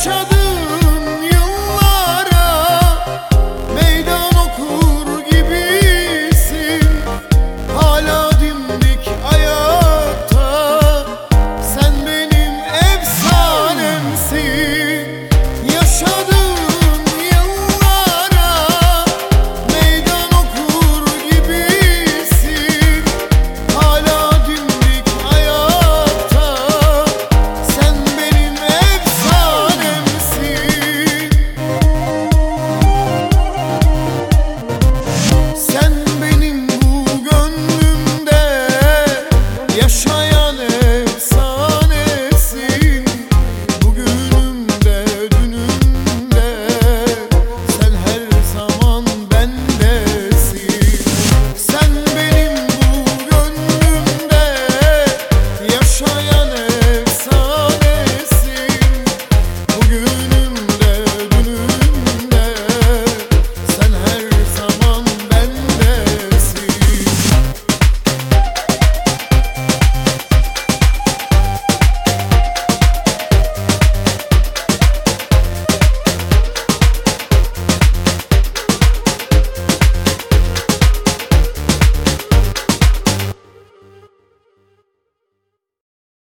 yaşadım